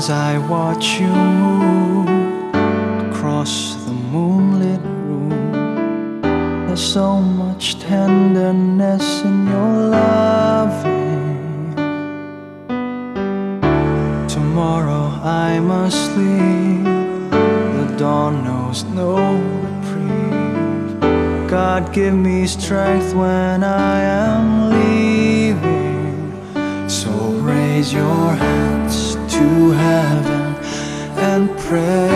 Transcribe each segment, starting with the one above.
as I watch you move across the moonlit room. There's so much tenderness in your loving. Tomorrow I must leave. The dawn knows no reprieve. God, give me strength when I am leaving. So raise your hands to heaven and pray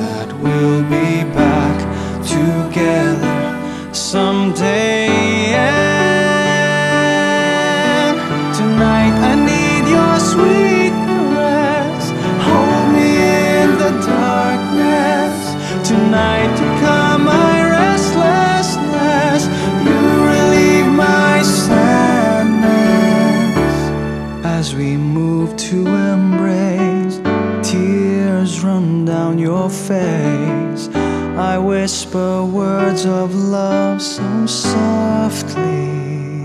that we'll be back together someday. Face. I whisper words of love so softly.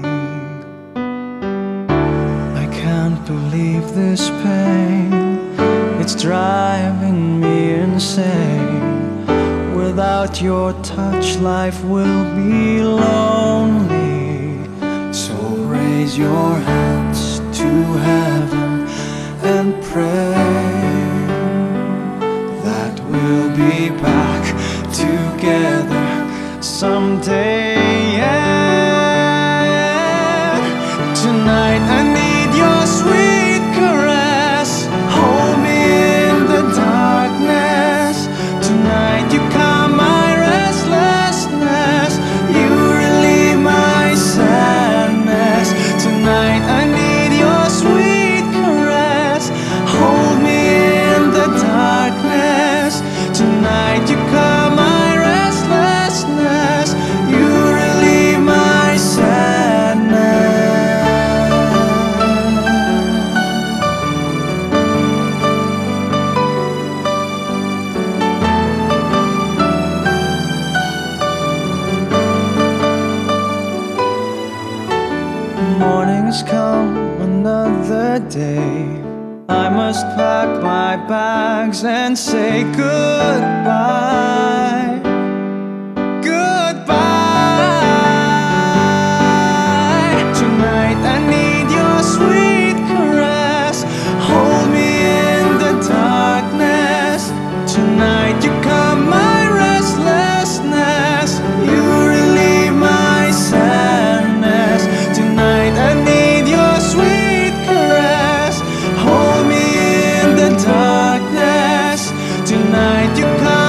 I can't believe this pain. It's driving me insane. Without your touch, life will be lonely. Morning has come, another day. I must pack my bags and say goodbye. you come?